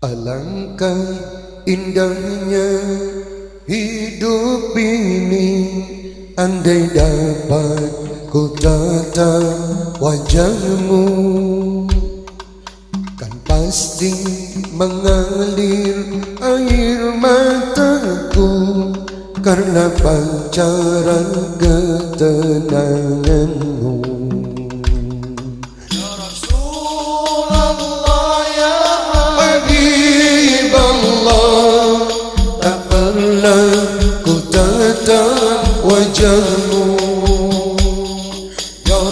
Alangkah indahnya hidup ini Andai dapat ku tata wajahmu Kan pasti mengalir air mataku Karena pancaran ketenanganmu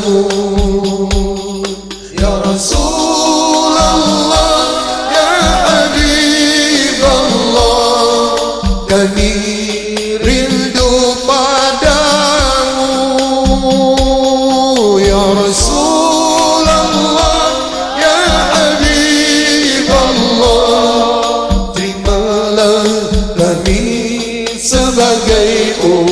bersamamu Ya Rasulullah Ya Habibullah Kami rindu padamu Ya Rasulullah Ya Habibullah Terimalah kami sebagai umat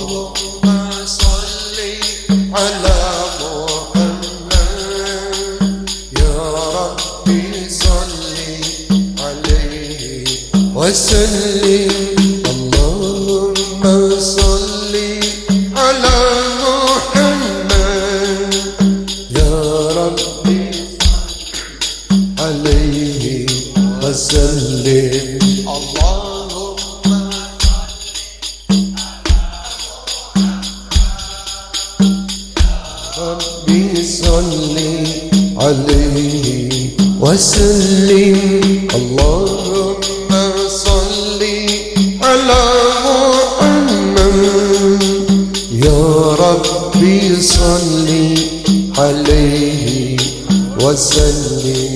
صلي على محمد يا ربي عليه وسلم اللهم ربي صلي عليه وسلم اللهم يا ربي صلي عليه وسلم